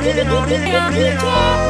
Rodrigo, Rodrigo, Rodrigo.